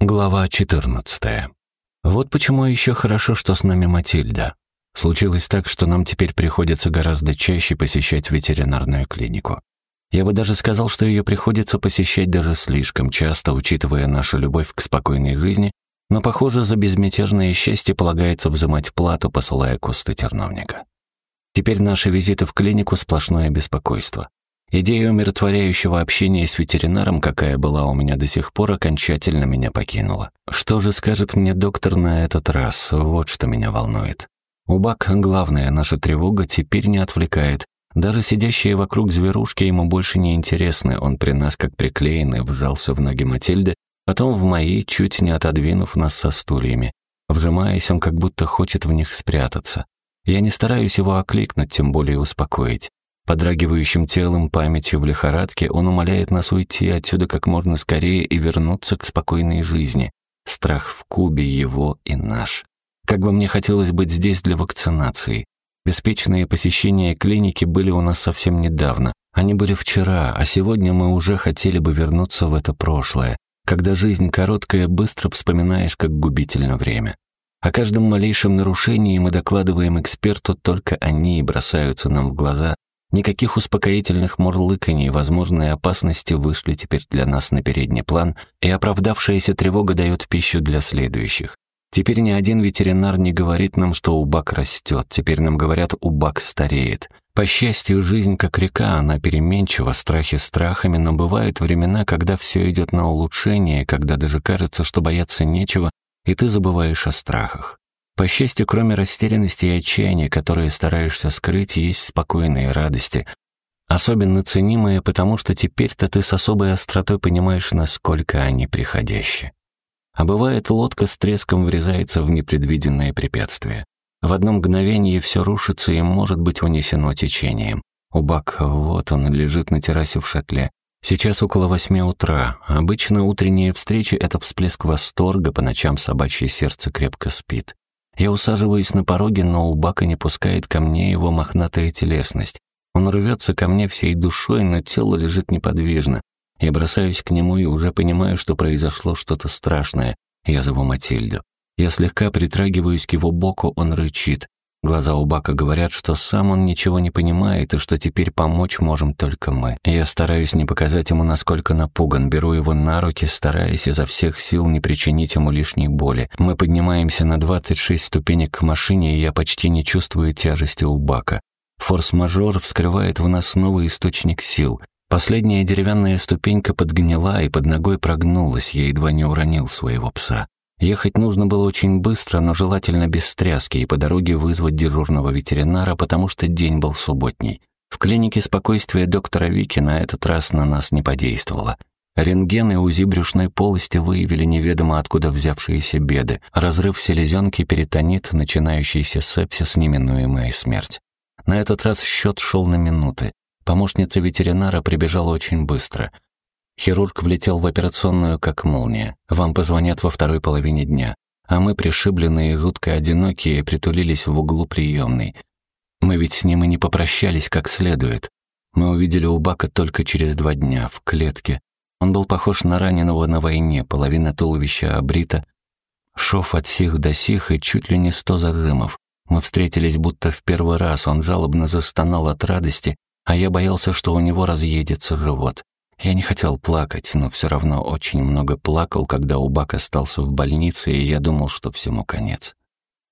Глава 14. Вот почему еще хорошо, что с нами Матильда. Случилось так, что нам теперь приходится гораздо чаще посещать ветеринарную клинику. Я бы даже сказал, что ее приходится посещать даже слишком часто, учитывая нашу любовь к спокойной жизни, но, похоже, за безмятежное счастье полагается взимать плату, посылая кусты терновника. Теперь наши визиты в клинику — сплошное беспокойство. Идея умиротворяющего общения с ветеринаром, какая была у меня до сих пор, окончательно меня покинула. Что же скажет мне доктор на этот раз? Вот что меня волнует. Убак, главная наша тревога, теперь не отвлекает. Даже сидящие вокруг зверушки ему больше не интересны. Он при нас как приклеенный вжался в ноги Матильды, потом в мои, чуть не отодвинув нас со стульями. Вжимаясь, он как будто хочет в них спрятаться. Я не стараюсь его окликнуть, тем более успокоить. Подрагивающим телом, памятью в лихорадке, он умоляет нас уйти отсюда как можно скорее и вернуться к спокойной жизни. Страх в кубе его и наш. Как бы мне хотелось быть здесь для вакцинации. Беспечные посещения клиники были у нас совсем недавно. Они были вчера, а сегодня мы уже хотели бы вернуться в это прошлое, когда жизнь короткая, быстро вспоминаешь, как губительно время. О каждом малейшем нарушении мы докладываем эксперту, только они и бросаются нам в глаза, Никаких успокоительных мурлыканий, возможные опасности вышли теперь для нас на передний план, и оправдавшаяся тревога дает пищу для следующих. Теперь ни один ветеринар не говорит нам, что убак растет, теперь нам говорят, убак стареет. По счастью, жизнь как река, она переменчива, страхи страхами, но бывают времена, когда все идет на улучшение, когда даже кажется, что бояться нечего, и ты забываешь о страхах. По счастью, кроме растерянности и отчаяния, которые стараешься скрыть, есть спокойные радости, особенно ценимые, потому что теперь-то ты с особой остротой понимаешь, насколько они приходящие. А бывает, лодка с треском врезается в непредвиденное препятствие. В одно мгновение все рушится и может быть унесено течением. Убак, вот он, лежит на террасе в шатле. Сейчас около восьми утра. Обычно утренние встречи — это всплеск восторга, по ночам собачье сердце крепко спит. Я усаживаюсь на пороге, но Убака не пускает ко мне его мохнатая телесность. Он рвется ко мне всей душой, но тело лежит неподвижно. Я бросаюсь к нему и уже понимаю, что произошло что-то страшное. Я зову Матильду. Я слегка притрагиваюсь к его боку, он рычит. Глаза у Бака говорят, что сам он ничего не понимает и что теперь помочь можем только мы. Я стараюсь не показать ему, насколько напуган, беру его на руки, стараясь изо всех сил не причинить ему лишней боли. Мы поднимаемся на 26 ступенек к машине, и я почти не чувствую тяжести у Бака. Форс-мажор вскрывает в нас новый источник сил. Последняя деревянная ступенька подгнила и под ногой прогнулась, я едва не уронил своего пса. Ехать нужно было очень быстро, но желательно без стряски, и по дороге вызвать дежурного ветеринара, потому что день был субботний. В клинике спокойствия доктора Вики на этот раз на нас не подействовало. Рентген и УЗИ брюшной полости выявили неведомо откуда взявшиеся беды, разрыв селезенки, перитонит, начинающийся сепсис, неминуемая смерть. На этот раз счет шел на минуты. Помощница ветеринара прибежала очень быстро — Хирург влетел в операционную, как молния. Вам позвонят во второй половине дня. А мы, пришибленные и жутко одинокие, притулились в углу приемной. Мы ведь с ним и не попрощались как следует. Мы увидели Убака только через два дня, в клетке. Он был похож на раненого на войне, половина туловища обрита, шов от сих до сих и чуть ли не сто зажимов. Мы встретились будто в первый раз, он жалобно застонал от радости, а я боялся, что у него разъедется живот. Я не хотел плакать, но все равно очень много плакал, когда Убак остался в больнице, и я думал, что всему конец.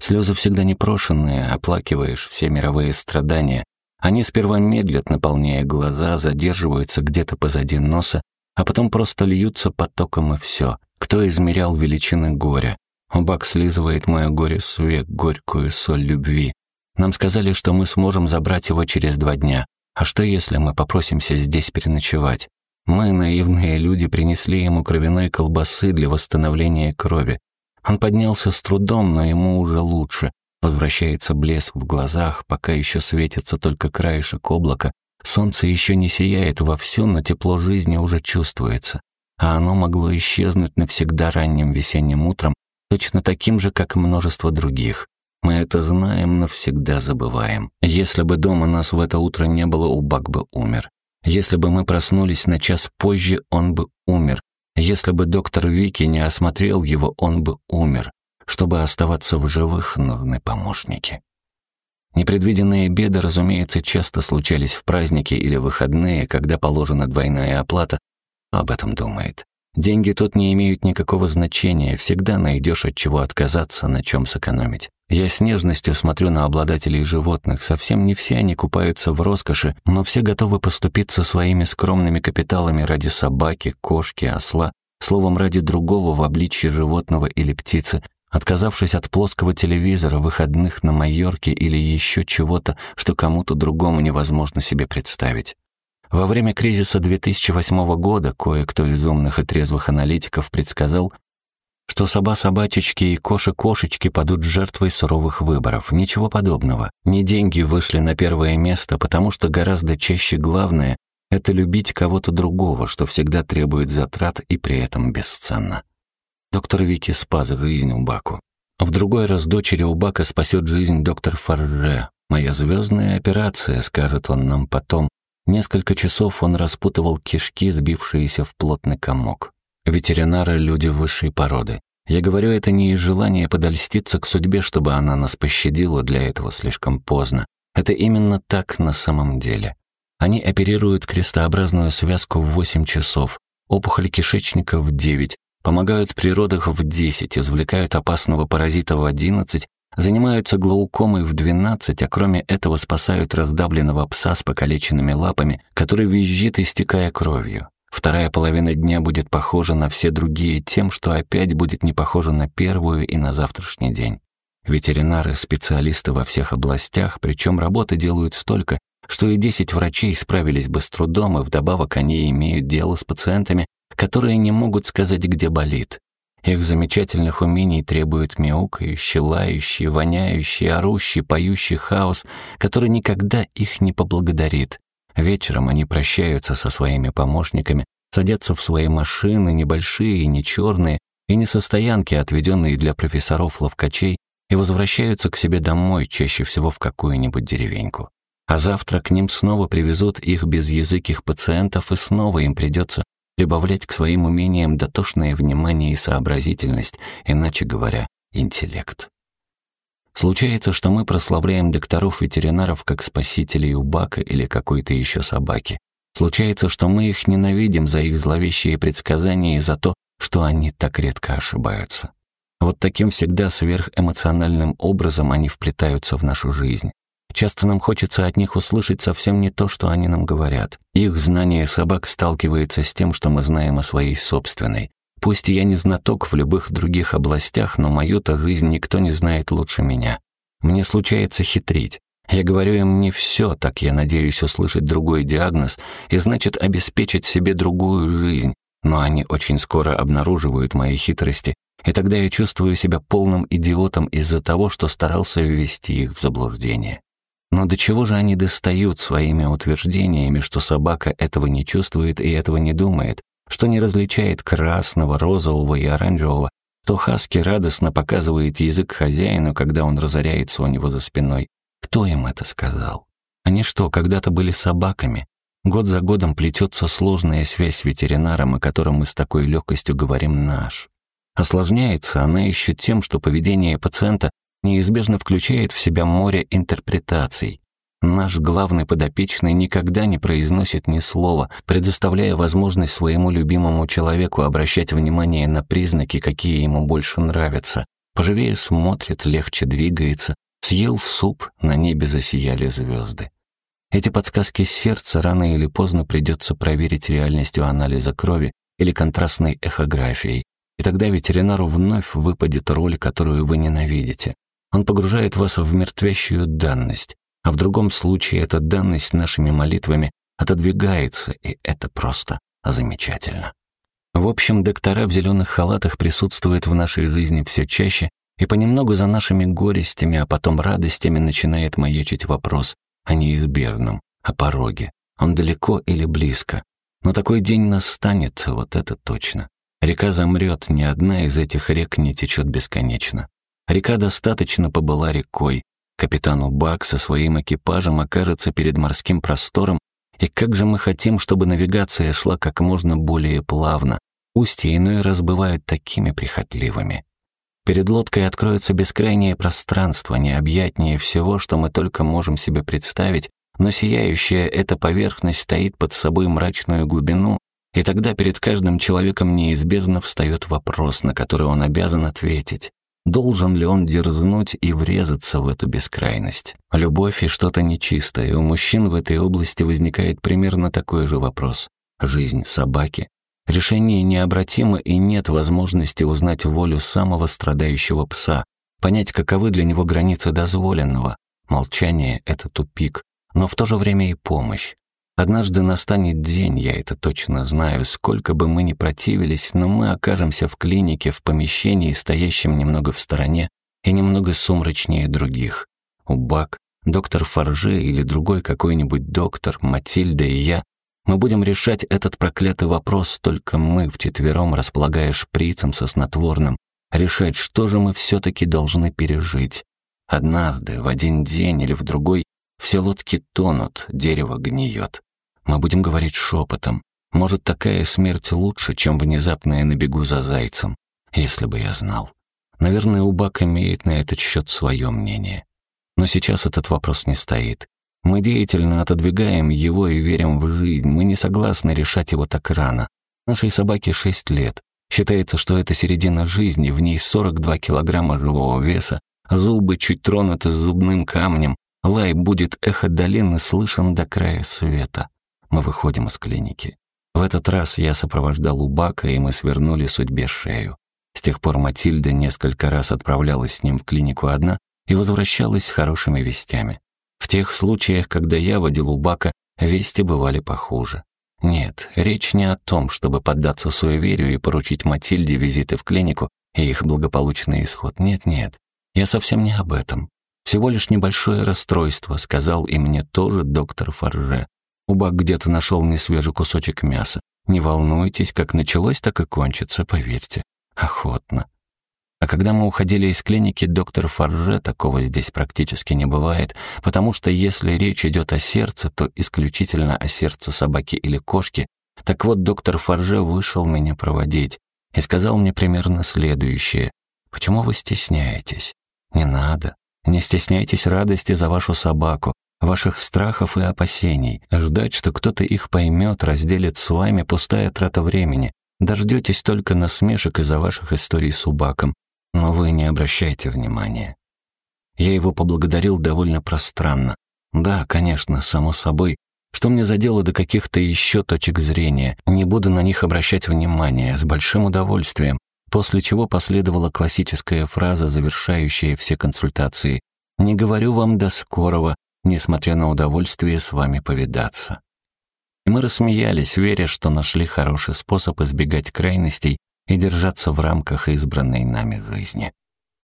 Слезы всегда непрошенные, оплакиваешь все мировые страдания. Они сперва медлят, наполняя глаза, задерживаются где-то позади носа, а потом просто льются потоком и все. Кто измерял величины горя? Убак слизывает мое горе с горькую соль любви. Нам сказали, что мы сможем забрать его через два дня. А что, если мы попросимся здесь переночевать? Мы, наивные люди, принесли ему кровяной колбасы для восстановления крови. Он поднялся с трудом, но ему уже лучше. Возвращается блеск в глазах, пока еще светится только краешек облака. Солнце еще не сияет вовсю, но тепло жизни уже чувствуется. А оно могло исчезнуть навсегда ранним весенним утром, точно таким же, как и множество других. Мы это знаем, но всегда забываем. Если бы дома нас в это утро не было, Убак бы умер. Если бы мы проснулись на час позже, он бы умер. Если бы доктор Вики не осмотрел его, он бы умер. Чтобы оставаться в живых, нужны помощники. Непредвиденные беды, разумеется, часто случались в праздники или выходные, когда положена двойная оплата. Об этом думает. Деньги тут не имеют никакого значения, всегда найдешь от чего отказаться, на чем сэкономить. Я с нежностью смотрю на обладателей животных, совсем не все они купаются в роскоши, но все готовы поступиться своими скромными капиталами ради собаки, кошки, осла, словом, ради другого в обличье животного или птицы, отказавшись от плоского телевизора, выходных на Майорке или еще чего-то, что кому-то другому невозможно себе представить. Во время кризиса 2008 года кое-кто из умных и трезвых аналитиков предсказал, что соба-собачечки и коши-кошечки падут жертвой суровых выборов. Ничего подобного. Не деньги вышли на первое место, потому что гораздо чаще главное — это любить кого-то другого, что всегда требует затрат и при этом бесценно. Доктор Вики спас жизнь Убаку. В другой раз дочери Убака спасет жизнь доктор Фарре. «Моя звездная операция», — скажет он нам потом, Несколько часов он распутывал кишки, сбившиеся в плотный комок. Ветеринары — люди высшей породы. Я говорю это не из желания подольститься к судьбе, чтобы она нас пощадила, для этого слишком поздно. Это именно так на самом деле. Они оперируют крестообразную связку в 8 часов, опухоль кишечника в 9, помогают при родах в 10, извлекают опасного паразита в 11 занимаются глаукомой в 12, а кроме этого спасают раздавленного пса с покалеченными лапами, который визжит, истекая кровью. Вторая половина дня будет похожа на все другие тем, что опять будет не похожа на первую и на завтрашний день. Ветеринары — специалисты во всех областях, причем работы делают столько, что и 10 врачей справились бы с трудом, и вдобавок они имеют дело с пациентами, которые не могут сказать, где болит. Их замечательных умений требует мяукающий, лающий, воняющий, орущий, поющий хаос, который никогда их не поблагодарит. Вечером они прощаются со своими помощниками, садятся в свои машины, небольшие и не черные, и не со стоянки, отведенные для профессоров-ловкачей, и возвращаются к себе домой, чаще всего в какую-нибудь деревеньку. А завтра к ним снова привезут их безязыких пациентов, и снова им придется прибавлять к своим умениям дотошное внимание и сообразительность, иначе говоря, интеллект. Случается, что мы прославляем докторов-ветеринаров как спасителей у бака или какой-то еще собаки. Случается, что мы их ненавидим за их зловещие предсказания и за то, что они так редко ошибаются. Вот таким всегда сверхэмоциональным образом они вплетаются в нашу жизнь. Часто нам хочется от них услышать совсем не то, что они нам говорят. Их знание собак сталкивается с тем, что мы знаем о своей собственной. Пусть я не знаток в любых других областях, но мою-то жизнь никто не знает лучше меня. Мне случается хитрить. Я говорю им не все, так я надеюсь услышать другой диагноз и значит обеспечить себе другую жизнь. Но они очень скоро обнаруживают мои хитрости, и тогда я чувствую себя полным идиотом из-за того, что старался ввести их в заблуждение. Но до чего же они достают своими утверждениями, что собака этого не чувствует и этого не думает, что не различает красного, розового и оранжевого, что Хаски радостно показывает язык хозяину, когда он разоряется у него за спиной. Кто им это сказал? Они что, когда-то были собаками? Год за годом плетется сложная связь с ветеринаром, о котором мы с такой легкостью говорим «наш». Осложняется она еще тем, что поведение пациента неизбежно включает в себя море интерпретаций. Наш главный подопечный никогда не произносит ни слова, предоставляя возможность своему любимому человеку обращать внимание на признаки, какие ему больше нравятся. Поживее смотрит, легче двигается. Съел суп, на небе засияли звезды. Эти подсказки сердца рано или поздно придется проверить реальностью анализа крови или контрастной эхографией, и тогда ветеринару вновь выпадет роль, которую вы ненавидите. Он погружает вас в мертвящую данность, а в другом случае эта данность нашими молитвами отодвигается, и это просто замечательно. В общем, доктора в зеленых халатах присутствуют в нашей жизни все чаще, и понемногу за нашими горестями, а потом радостями начинает маячить вопрос о неизбежном, о пороге. Он далеко или близко. Но такой день настанет, вот это точно. Река замрет, ни одна из этих рек не течет бесконечно. Река достаточно побыла рекой. Капитану Бак со своим экипажем окажется перед морским простором, и как же мы хотим, чтобы навигация шла как можно более плавно, Устья иной раз бывают такими прихотливыми. Перед лодкой откроется бескрайнее пространство, необъятнее всего, что мы только можем себе представить, но сияющая эта поверхность стоит под собой мрачную глубину, и тогда перед каждым человеком неизбежно встает вопрос, на который он обязан ответить. Должен ли он дерзнуть и врезаться в эту бескрайность? Любовь и что-то нечистое. У мужчин в этой области возникает примерно такой же вопрос. Жизнь собаки. Решение необратимо и нет возможности узнать волю самого страдающего пса, понять, каковы для него границы дозволенного. Молчание — это тупик, но в то же время и помощь. Однажды настанет день, я это точно знаю, сколько бы мы ни противились, но мы окажемся в клинике, в помещении, стоящем немного в стороне и немного сумрачнее других. У Бак, доктор Фарже или другой какой-нибудь доктор, Матильда и я, мы будем решать этот проклятый вопрос, только мы вчетвером, располагая шприцем со снотворным, решать, что же мы все-таки должны пережить. Однажды, в один день или в другой, все лодки тонут, дерево гниет. Мы будем говорить шепотом. Может, такая смерть лучше, чем внезапная на бегу за зайцем, если бы я знал. Наверное, Убак имеет на этот счет свое мнение. Но сейчас этот вопрос не стоит. Мы деятельно отодвигаем его и верим в жизнь. Мы не согласны решать его так рано. Нашей собаке шесть лет. Считается, что это середина жизни, в ней 42 килограмма живого веса, зубы чуть тронуты зубным камнем, лай будет эхо долины слышен до края света. Мы выходим из клиники. В этот раз я сопровождал Убака, и мы свернули судьбе шею. С тех пор Матильда несколько раз отправлялась с ним в клинику одна и возвращалась с хорошими вестями. В тех случаях, когда я водил Убака, вести бывали похуже. Нет, речь не о том, чтобы поддаться суеверию и поручить Матильде визиты в клинику и их благополучный исход. Нет-нет, я совсем не об этом. Всего лишь небольшое расстройство, сказал и мне тоже доктор Фарже. Убак где-то нашел несвежий кусочек мяса. Не волнуйтесь, как началось, так и кончится, поверьте. Охотно. А когда мы уходили из клиники, доктор Фарже, такого здесь практически не бывает, потому что если речь идет о сердце, то исключительно о сердце собаки или кошки. Так вот, доктор Фарже вышел меня проводить и сказал мне примерно следующее. «Почему вы стесняетесь? Не надо. Не стесняйтесь радости за вашу собаку ваших страхов и опасений. Ждать, что кто-то их поймет, разделит с вами пустая трата времени. Дождетесь только насмешек из-за ваших историй с Убаком, но вы не обращайте внимания. Я его поблагодарил довольно пространно. Да, конечно, само собой. Что мне за дело до каких-то еще точек зрения? Не буду на них обращать внимания, с большим удовольствием. После чего последовала классическая фраза, завершающая все консультации. «Не говорю вам до скорого, несмотря на удовольствие с вами повидаться. И мы рассмеялись, веря, что нашли хороший способ избегать крайностей и держаться в рамках избранной нами жизни.